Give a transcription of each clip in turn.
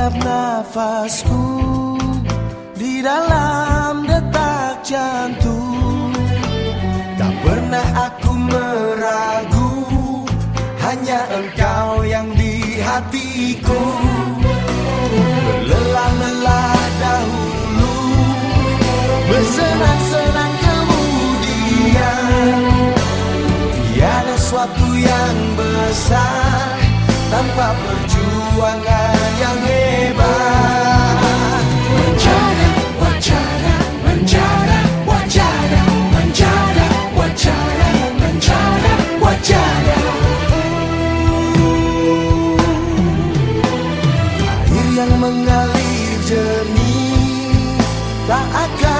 setiap nafasku di dalam detak jantung. Tak pernah aku meragu hanya engkau yang di hatiku. Lelah lelah dahulu bersenang-senang kemudian. Tiada suatu yang besar tanpa perjuangan yang hebat mengalir jernih tak akan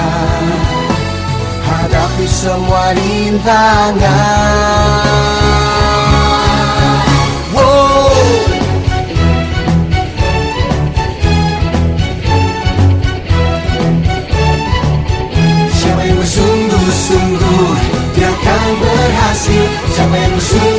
ku semua rintangan wow. Siapa yang bersungguh-sungguh Dia akan berhasil Siapa yang bersungguh